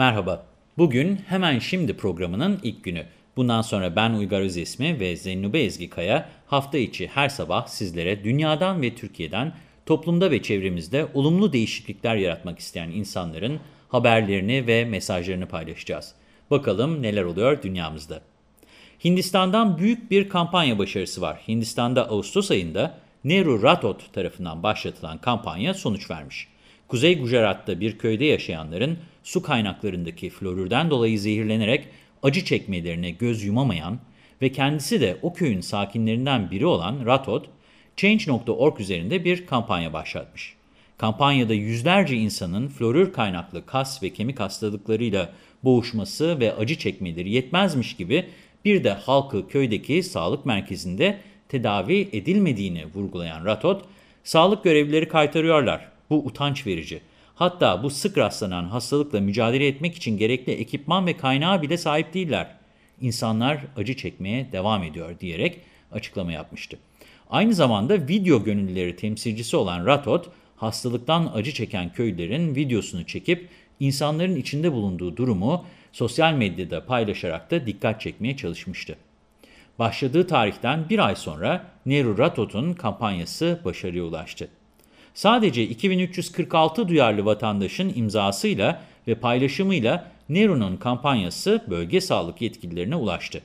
Merhaba, bugün Hemen Şimdi programının ilk günü. Bundan sonra ben Uygar Özesmi ve Zennube Ezgi Kaya hafta içi her sabah sizlere dünyadan ve Türkiye'den toplumda ve çevremizde olumlu değişiklikler yaratmak isteyen insanların haberlerini ve mesajlarını paylaşacağız. Bakalım neler oluyor dünyamızda. Hindistan'dan büyük bir kampanya başarısı var. Hindistan'da Ağustos ayında Nehru Ratot tarafından başlatılan kampanya sonuç vermiş. Kuzey Gujarat'ta bir köyde yaşayanların su kaynaklarındaki florürden dolayı zehirlenerek acı çekmelerine göz yumamayan ve kendisi de o köyün sakinlerinden biri olan Ratot, Change.org üzerinde bir kampanya başlatmış. Kampanyada yüzlerce insanın florür kaynaklı kas ve kemik hastalıklarıyla boğuşması ve acı çekmeleri yetmezmiş gibi bir de halkı köydeki sağlık merkezinde tedavi edilmediğini vurgulayan Ratot, sağlık görevlileri kaytarıyorlar. Bu utanç verici. Hatta bu sık rastlanan hastalıkla mücadele etmek için gerekli ekipman ve kaynağı bile sahip değiller. İnsanlar acı çekmeye devam ediyor diyerek açıklama yapmıştı. Aynı zamanda video gönüllüleri temsilcisi olan Ratot, hastalıktan acı çeken köylülerin videosunu çekip insanların içinde bulunduğu durumu sosyal medyada paylaşarak da dikkat çekmeye çalışmıştı. Başladığı tarihten bir ay sonra Nehru Ratot'un kampanyası başarıya ulaştı. Sadece 2346 duyarlı vatandaşın imzasıyla ve paylaşımıyla Nehru'nun kampanyası bölge sağlık yetkililerine ulaştı.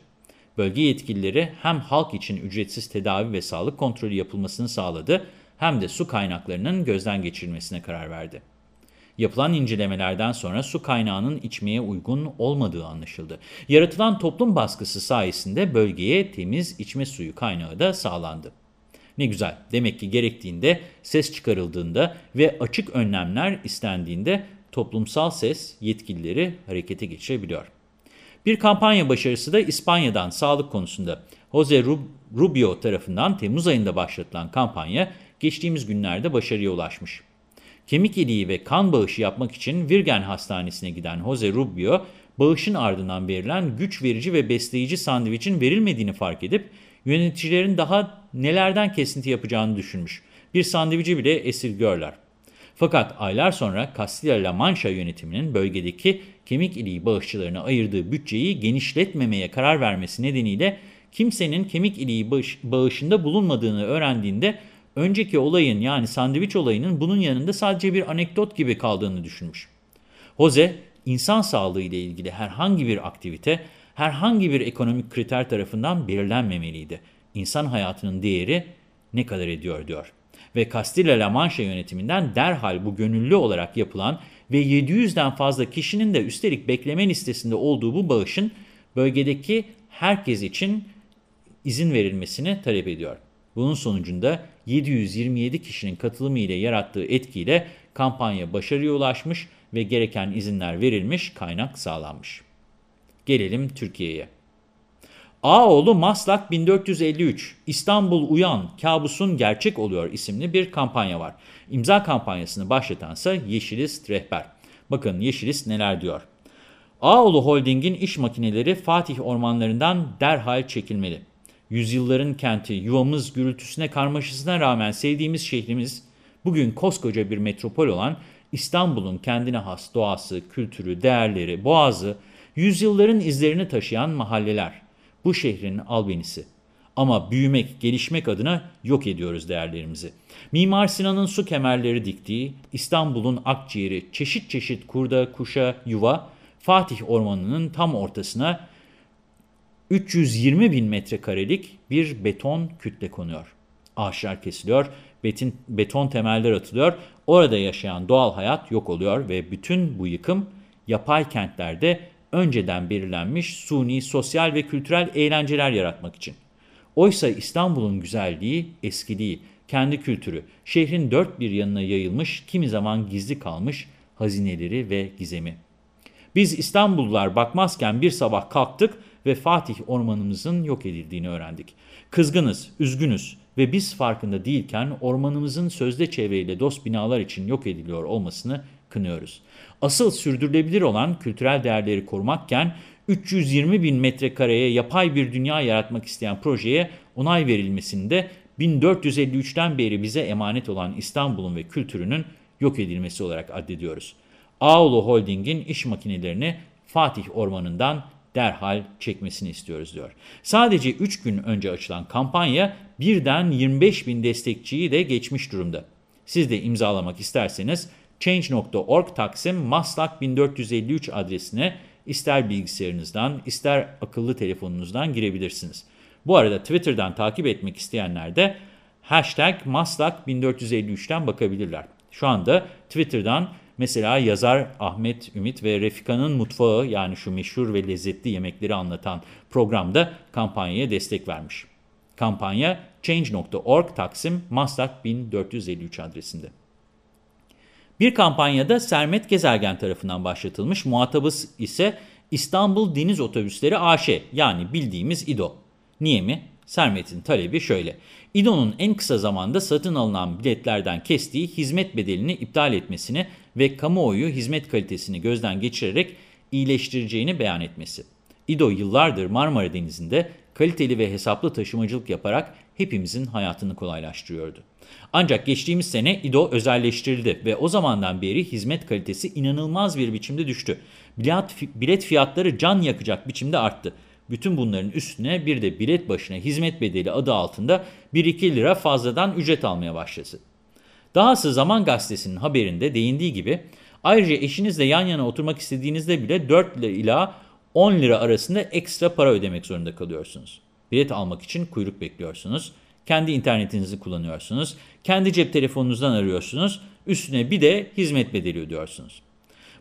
Bölge yetkilileri hem halk için ücretsiz tedavi ve sağlık kontrolü yapılmasını sağladı hem de su kaynaklarının gözden geçirilmesine karar verdi. Yapılan incelemelerden sonra su kaynağının içmeye uygun olmadığı anlaşıldı. Yaratılan toplum baskısı sayesinde bölgeye temiz içme suyu kaynağı da sağlandı. Ne güzel. Demek ki gerektiğinde, ses çıkarıldığında ve açık önlemler istendiğinde toplumsal ses yetkilileri harekete geçirebiliyor. Bir kampanya başarısı da İspanya'dan sağlık konusunda. Jose Rubio tarafından Temmuz ayında başlatılan kampanya geçtiğimiz günlerde başarıya ulaşmış. Kemik iliği ve kan bağışı yapmak için Virgen Hastanesi'ne giden Jose Rubio, bağışın ardından verilen güç verici ve besleyici sandviçin verilmediğini fark edip yöneticilerin daha nelerden kesinti yapacağını düşünmüş. Bir sandviçi bile esirgörler. Fakat aylar sonra Castilla-La Mancha yönetiminin bölgedeki kemik iliği bağışçılarına ayırdığı bütçeyi genişletmemeye karar vermesi nedeniyle kimsenin kemik iliği bağışında bulunmadığını öğrendiğinde önceki olayın yani sandviç olayının bunun yanında sadece bir anekdot gibi kaldığını düşünmüş. Jose, insan sağlığı ile ilgili herhangi bir aktivite, herhangi bir ekonomik kriter tarafından belirlenmemeliydi. İnsan hayatının değeri ne kadar ediyor diyor. Ve Castilla-La Mancha yönetiminden derhal bu gönüllü olarak yapılan ve 700'den fazla kişinin de üstelik bekleme listesinde olduğu bu bağışın bölgedeki herkes için izin verilmesini talep ediyor. Bunun sonucunda 727 kişinin katılımı ile yarattığı etkiyle kampanya başarıya ulaşmış ve gereken izinler verilmiş, kaynak sağlanmış. Gelelim Türkiye'ye. Ağoğlu Maslak 1453, İstanbul Uyan, Kabusun Gerçek Oluyor isimli bir kampanya var. İmza kampanyasını başlatansa Yeşilist Rehber. Bakın Yeşilist neler diyor. Ağoğlu Holding'in iş makineleri Fatih ormanlarından derhal çekilmeli. Yüzyılların kenti, yuvamız gürültüsüne karmaşasına rağmen sevdiğimiz şehrimiz, bugün koskoca bir metropol olan İstanbul'un kendine has doğası, kültürü, değerleri, boğazı, yüzyılların izlerini taşıyan mahalleler. Bu şehrin albenisi. Ama büyümek, gelişmek adına yok ediyoruz değerlerimizi. Mimar Sinan'ın su kemerleri diktiği, İstanbul'un akciğeri, çeşit çeşit kurda, kuşa, yuva, Fatih Ormanı'nın tam ortasına 320 bin metrekarelik bir beton kütle konuyor. Ağaçlar kesiliyor, betin, beton temeller atılıyor, orada yaşayan doğal hayat yok oluyor ve bütün bu yıkım yapay kentlerde önceden belirlenmiş suni, sosyal ve kültürel eğlenceler yaratmak için. Oysa İstanbul'un güzelliği, eskiliği, kendi kültürü, şehrin dört bir yanına yayılmış, kimi zaman gizli kalmış hazineleri ve gizemi. Biz İstanbullular bakmazken bir sabah kalktık ve Fatih ormanımızın yok edildiğini öğrendik. Kızgınız, üzgünüz ve biz farkında değilken ormanımızın sözde çevreyle dost binalar için yok ediliyor olmasını kınıyoruz. Asıl sürdürülebilir olan kültürel değerleri korumakken 320 bin metrekareye yapay bir dünya yaratmak isteyen projeye onay verilmesinde 1453'ten beri bize emanet olan İstanbul'un ve kültürünün yok edilmesi olarak addediyoruz. Ağolu Holding'in iş makinelerini Fatih Ormanı'ndan derhal çekmesini istiyoruz diyor. Sadece 3 gün önce açılan kampanya birden 25 bin destekçiyi de geçmiş durumda. Siz de imzalamak isterseniz change.org taksim maslak 1453 adresine ister bilgisayarınızdan ister akıllı telefonunuzdan girebilirsiniz. Bu arada Twitter'dan takip etmek isteyenler de hashtag maslak 1453'ten bakabilirler. Şu anda Twitter'dan mesela yazar Ahmet Ümit ve Refika'nın mutfağı yani şu meşhur ve lezzetli yemekleri anlatan programda kampanyaya destek vermiş. Kampanya change.org taksim maslak 1453 adresinde. Bir kampanyada Sermet Gezergen tarafından başlatılmış, muhatabı ise İstanbul Deniz Otobüsleri AŞ yani bildiğimiz İDO. Niye mi? Sermet'in talebi şöyle. İDO'nun en kısa zamanda satın alınan biletlerden kestiği hizmet bedelini iptal etmesini ve kamuoyu hizmet kalitesini gözden geçirerek iyileştireceğini beyan etmesi. İDO yıllardır Marmara Denizi'nde kaliteli ve hesaplı taşımacılık yaparak hepimizin hayatını kolaylaştırıyordu. Ancak geçtiğimiz sene İDO özelleştirildi ve o zamandan beri hizmet kalitesi inanılmaz bir biçimde düştü. Bilet fiyatları can yakacak biçimde arttı. Bütün bunların üstüne bir de bilet başına hizmet bedeli adı altında 1-2 lira fazladan ücret almaya başladı. Dahası Zaman Gazetesi'nin haberinde değindiği gibi ayrıca eşinizle yan yana oturmak istediğinizde bile 4 ila 10 lira arasında ekstra para ödemek zorunda kalıyorsunuz. Bilet almak için kuyruk bekliyorsunuz. Kendi internetinizi kullanıyorsunuz. Kendi cep telefonunuzdan arıyorsunuz. Üstüne bir de hizmet bedeli ödüyorsunuz.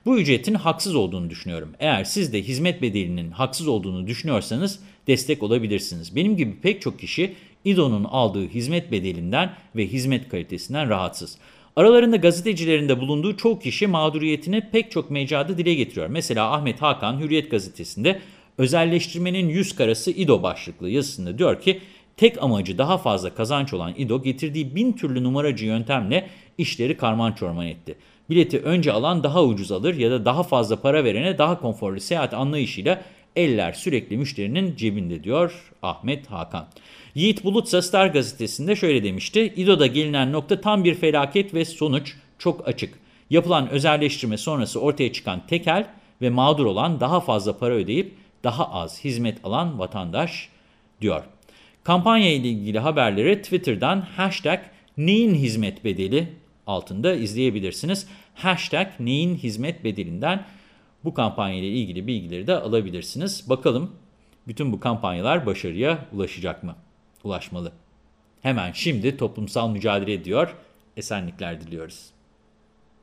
Bu ücretin haksız olduğunu düşünüyorum. Eğer siz de hizmet bedelinin haksız olduğunu düşünüyorsanız destek olabilirsiniz. Benim gibi pek çok kişi İDO'nun aldığı hizmet bedelinden ve hizmet kalitesinden rahatsız. Aralarında gazetecilerin de bulunduğu çok kişi mağduriyetini pek çok mecrada dile getiriyor. Mesela Ahmet Hakan Hürriyet gazetesinde özelleştirmenin yüz karası İDO başlıklı yazısında diyor ki tek amacı daha fazla kazanç olan İDO getirdiği bin türlü numaracı yöntemle işleri karman çorman etti. Bileti önce alan daha ucuz alır ya da daha fazla para verene daha konforlu seyahat anlayışıyla eller sürekli müşterinin cebinde diyor Ahmet Hakan. Yiğit Bulutsa Star gazetesinde şöyle demişti. İDO'da gelinen nokta tam bir felaket ve sonuç çok açık. Yapılan özelleştirme sonrası ortaya çıkan tekel ve mağdur olan daha fazla para ödeyip daha az hizmet alan vatandaş diyor. Kampanya ile ilgili haberleri Twitter'dan hashtag neyin hizmet bedeli altında izleyebilirsiniz. Hashtag neyin hizmet bedelinden bu kampanya ile ilgili bilgileri de alabilirsiniz. Bakalım bütün bu kampanyalar başarıya ulaşacak mı? Ulaşmalı. Hemen şimdi toplumsal mücadele ediyor. Esenlikler diliyoruz.